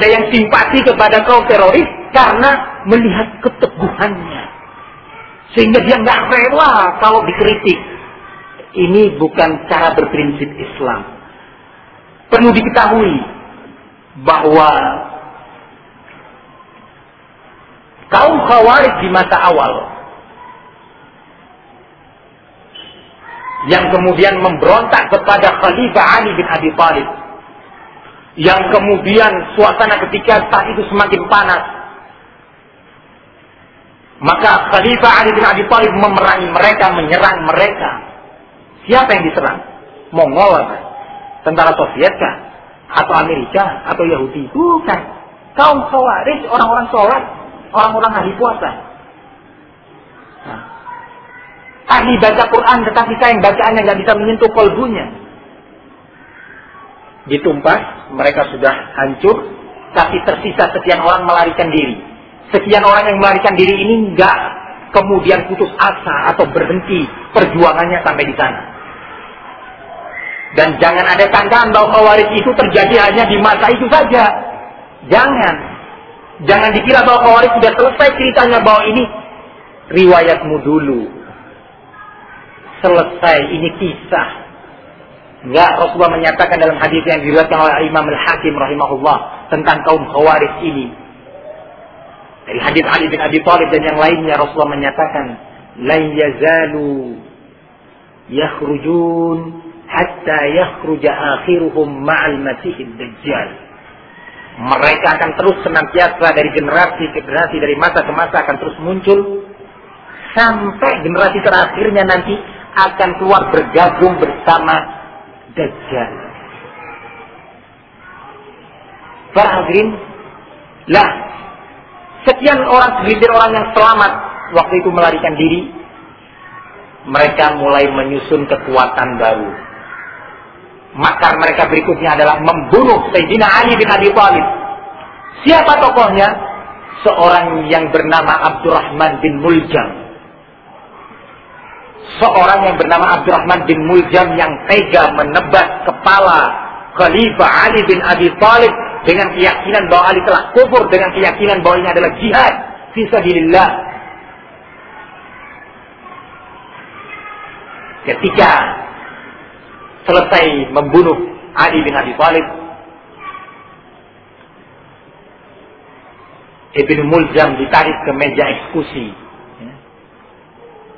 Ada yang simpati kepada kaum teroris karena melihat keteguhannya. Sehingga dia nggak rela kalau dikritik. Ini bukan cara berprinsip Islam. Perlu diketahui bahwa kaum khawarij di masa awal yang kemudian memberontak kepada Khalifah Ali bin Abi Thalib yang kemudian suasana ketika saat itu semakin panas maka Khalifah Ali bin Abi Thalib memerangi mereka, menyerang mereka. Siapa yang diserang? Mongol apa? Tentara Soviet kah? Atau Amerika? Atau Yahudi? Bukan. Kaum Khawarij, orang-orang sholat, orang-orang ahli puasa. Nah. Ahli baca Quran tetapi saya yang bacaannya nggak bisa menyentuh kolbunya. Ditumpas, mereka sudah hancur, tapi tersisa sekian orang melarikan diri. Sekian orang yang melarikan diri ini nggak kemudian putus asa atau berhenti perjuangannya sampai di sana. Dan jangan ada sangkaan bahwa khawarij itu terjadi hanya di masa itu saja. Jangan. Jangan dikira bahwa khawarij sudah selesai ceritanya bahwa ini riwayatmu dulu. Selesai, ini kisah. Enggak, Rasulullah menyatakan dalam hadis yang diriwayatkan oleh Imam Al-Hakim rahimahullah tentang kaum khawarij ini. Dari hadis Ali bin Abi Thalib dan yang lainnya Rasulullah menyatakan, "La yazalu yakhrujun hatta yakhruja akhiruhum ma'al masihid dajjal. Mereka akan terus senantiasa dari generasi ke generasi, dari masa ke masa akan terus muncul sampai generasi terakhirnya nanti akan keluar bergabung bersama Dajjal. Para hadirin, lah sekian orang segelintir orang yang selamat waktu itu melarikan diri, mereka mulai menyusun kekuatan baru Makar mereka berikutnya adalah membunuh Sayyidina Ali bin Abi Thalib. Siapa tokohnya? Seorang yang bernama Abdurrahman bin Muljam. Seorang yang bernama Abdurrahman bin Muljam yang tega menebas kepala Khalifah Ali bin Abi Thalib dengan keyakinan bahwa Ali telah kufur dengan keyakinan bahwa ini adalah jihad fisabilillah. Ketika selesai membunuh Ali bin Abi Thalib, Ibnu Muljam ditarik ke meja eksekusi.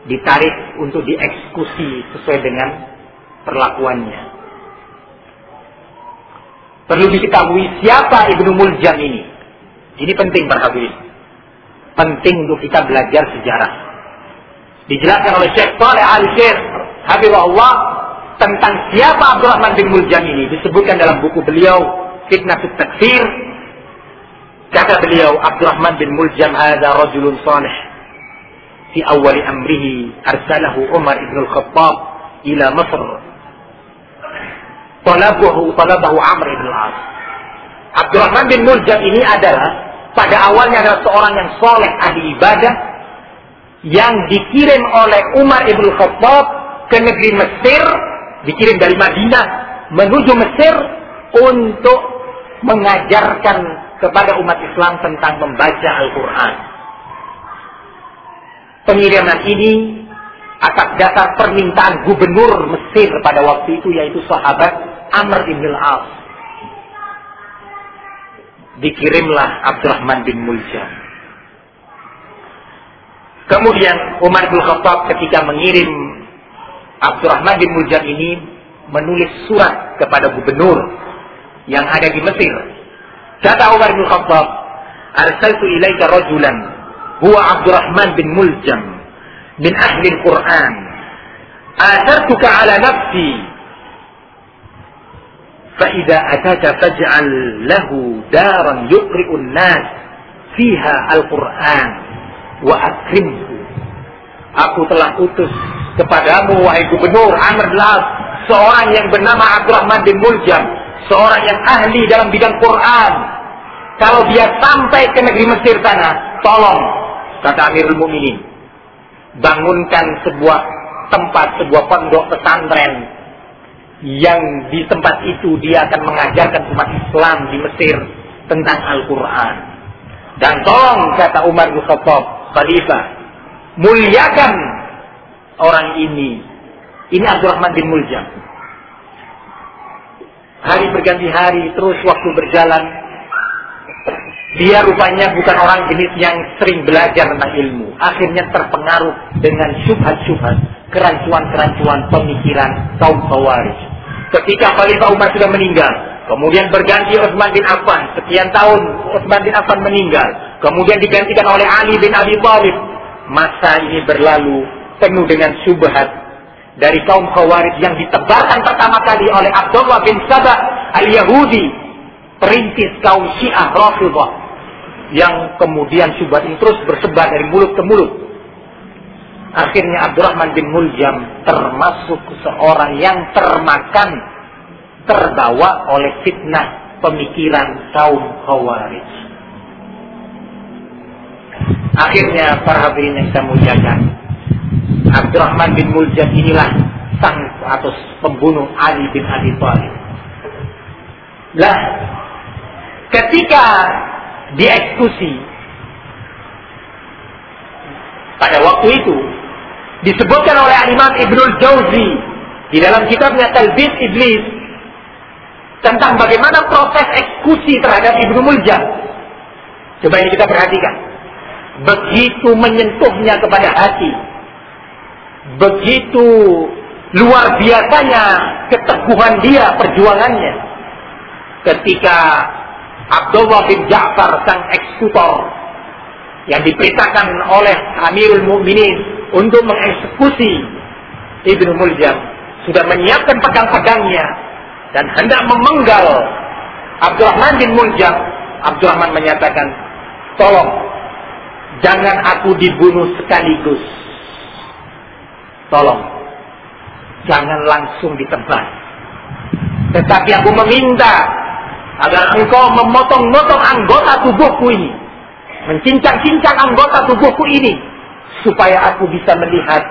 Ditarik untuk dieksekusi sesuai dengan perlakuannya. Perlu diketahui siapa Ibnu Muljam ini. Ini penting para hadirin. Penting untuk kita belajar sejarah. Dijelaskan oleh Syekh Saleh Al Syekh Habibullah tentang siapa Abdurrahman bin Muljam ini disebutkan dalam buku beliau Fitnatut Takfir kata beliau Abdurrahman bin Muljam ada rajulun salih fi awal amrihi arsalahu Umar ibn al-Khattab ila Mesir talabahu talabahu Amr ibn al-As Abdurrahman bin Muljam ini adalah pada awalnya adalah seorang yang soleh ahli ibadah yang dikirim oleh Umar ibn Khattab ke negeri Mesir dikirim dari Madinah menuju Mesir untuk mengajarkan kepada umat Islam tentang membaca Al-Quran. Pengiriman ini atas dasar permintaan gubernur Mesir pada waktu itu yaitu sahabat Amr bin Al-As. Dikirimlah Abdurrahman bin Muljam. Kemudian Umar bin Khattab ketika mengirim Abdurrahman bin Muljam ini menulis surat kepada gubernur yang ada di Mesir. Kata Umar bin Khattab, "Arsaltu ilaika rajulan huwa Abdurrahman bin Muljam min ahli Al-Qur'an. Athartuka ala nafsi فإذا أتاك فاجعل له دارا يقرئ الناس فيها القرآن وأكرمه Aku telah utus kepadamu wahai gubernur Amr Las seorang yang bernama Abdurrahman bin Muljam seorang yang ahli dalam bidang Quran kalau dia sampai ke negeri Mesir sana tolong kata Amirul Mukminin bangunkan sebuah tempat sebuah pondok pesantren yang di tempat itu dia akan mengajarkan umat Islam di Mesir tentang Al-Quran. Dan tolong kata Umar bin Khattab, Khalifah, muliakan orang ini. Ini Abdurrahman bin Muljam. Hari berganti hari, terus waktu berjalan. Dia rupanya bukan orang jenis yang sering belajar tentang ilmu. Akhirnya terpengaruh dengan syubhat-syubhat, kerancuan-kerancuan pemikiran kaum Khawarij. Ketika Khalifah Umar sudah meninggal, Kemudian berganti Utsman bin Affan. Sekian tahun Utsman bin Affan meninggal. Kemudian digantikan oleh Ali bin Abi Thalib. Masa ini berlalu penuh dengan syubhat dari kaum Khawarij yang ditebarkan pertama kali oleh Abdullah bin Sabah al-Yahudi, perintis kaum Syiah Rafidhah yang kemudian syubhat ini terus bersebar dari mulut ke mulut. Akhirnya Abdurrahman bin Muljam termasuk seorang yang termakan terbawa oleh fitnah pemikiran kaum Khawarij. Akhirnya para hadirin yang saya muliakan, Abdurrahman bin Muljam inilah sang atau pembunuh Ali bin Abi Thalib. Lah, ketika dieksekusi pada waktu itu disebutkan oleh Imam Ibnul Jauzi di dalam kitabnya Talbis Iblis tentang bagaimana proses eksekusi terhadap Ibnu Muljam. Coba ini kita perhatikan. Begitu menyentuhnya kepada hati. Begitu luar biasanya keteguhan dia, perjuangannya. Ketika Abdullah bin Ja'far sang eksekutor yang diperintahkan oleh Amirul Mukminin untuk mengeksekusi Ibnu Muljam sudah menyiapkan pedang-pedangnya dan hendak memenggal Abdurrahman bin Muljam, Abdurrahman menyatakan, tolong jangan aku dibunuh sekaligus. Tolong, jangan langsung ditebas. Tetapi aku meminta agar engkau memotong-motong anggota tubuhku ini. Mencincang-cincang anggota tubuhku ini. Supaya aku bisa melihat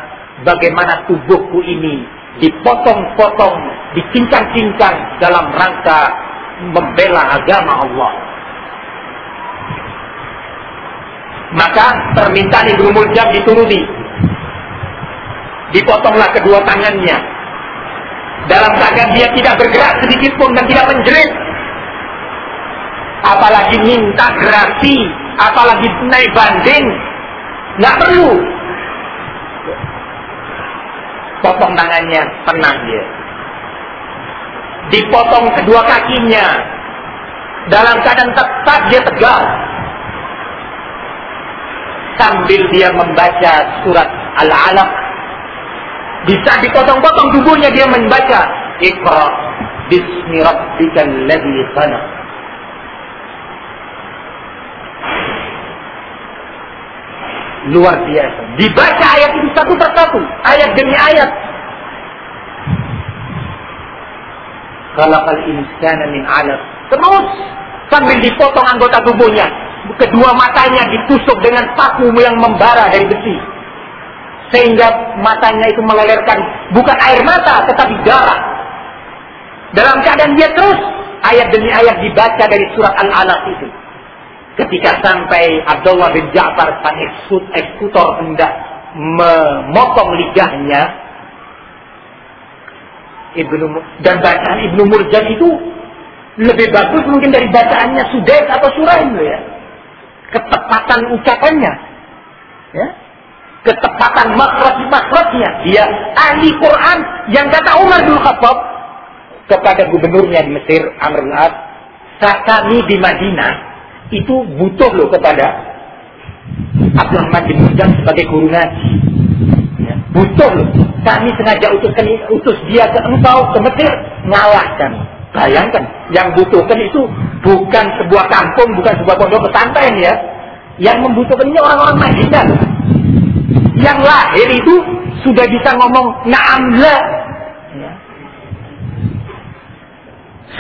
bagaimana tubuhku ini dipotong-potong, dicincang-cincang dalam rangka membela agama Allah. Maka permintaan Ibnu Muljam dituruti. Dipotonglah kedua tangannya. Dalam keadaan dia tidak bergerak sedikit pun dan tidak menjerit. Apalagi minta gerasi, apalagi naik banding. Nggak perlu potong tangannya, tenang dia. Dipotong kedua kakinya, dalam keadaan tetap dia tegar. Sambil dia membaca surat Al-Alaq. Bisa dipotong-potong tubuhnya dia membaca. Iqra bismi rabbikal ladzi khalaq. Luar biasa. Dibaca ayat itu satu persatu. Ayat demi ayat. Khalaqal insana min alaq. Terus sambil dipotong anggota tubuhnya. Kedua matanya ditusuk dengan paku yang membara dari besi. Sehingga matanya itu melelehkan bukan air mata tetapi darah. Dalam keadaan dia terus ayat demi ayat dibaca dari surat Al-Alaq itu. Ketika sampai Abdullah bin Ja'far sang eksekutor hendak memotong lidahnya, Ibnu dan bacaan Ibnu Murjan itu lebih bagus mungkin dari bacaannya Sudaid atau Suraim ya. Ketepatan ucapannya. Ya. Ketepatan makhraj-makhrajnya. Dia ahli Quran yang kata Umar bin Khattab kepada gubernurnya di Mesir Amr bin As, di Madinah itu butuh loh kepada Abdurrahman bin Mujam sebagai guru ngaji. Ya, butuh loh. Kami sengaja utuskan utus dia ke engkau ke Mesir ngalahkan. Bayangkan, yang butuhkan itu bukan sebuah kampung, bukan sebuah pondok pesantren ya. Yang membutuhkan ini orang-orang Madinah. Yang lahir itu sudah bisa ngomong na'amla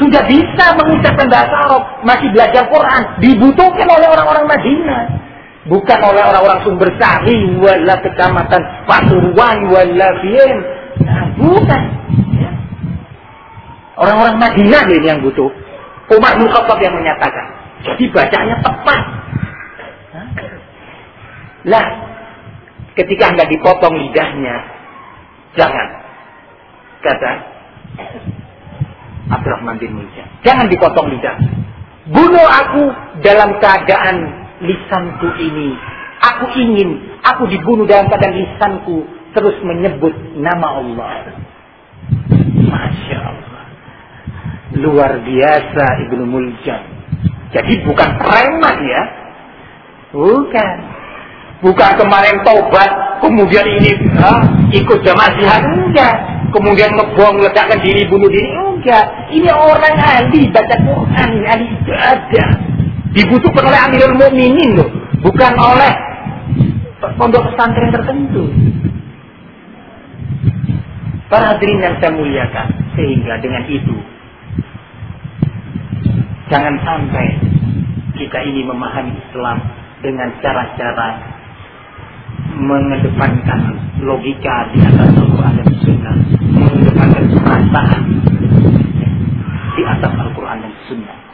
sudah bisa mengucapkan bahasa Arab, masih belajar Quran, dibutuhkan oleh orang-orang Madinah. Bukan oleh orang-orang sumber sari, wala kecamatan Pasuruan, wala Fien. Nah, bukan. Ya. Orang-orang Madinah ini yang butuh. Umar bin yang menyatakan. Jadi bacanya tepat. Lah, ketika nggak dipotong lidahnya, jangan. Kata Abdurrahman bin Muljam. Jangan dipotong lidah. Bunuh aku dalam keadaan lisanku ini. Aku ingin, aku dibunuh dalam keadaan lisanku terus menyebut nama Allah. Masya Allah. Luar biasa Ibnu Muljam. Jadi bukan preman ya. Bukan. Bukan kemarin tobat, kemudian ini ha, ikut jamaah jihad. Enggak. Kemudian ngebom, letakkan diri, bunuh diri. Enggak. Ini orang ahli baca Quran, ahli ibadah. Dibutuhkan oleh Amirul Mukminin loh. Bukan oleh pondok pesantren tertentu. Para hadirin yang saya muliakan. Sehingga dengan itu. Jangan sampai kita ini memahami Islam dengan cara-cara mengedepankan logika di atas Al-Quran dan Sunnah, mengedepankan perasaan di atas Al-Quran dan Sunnah.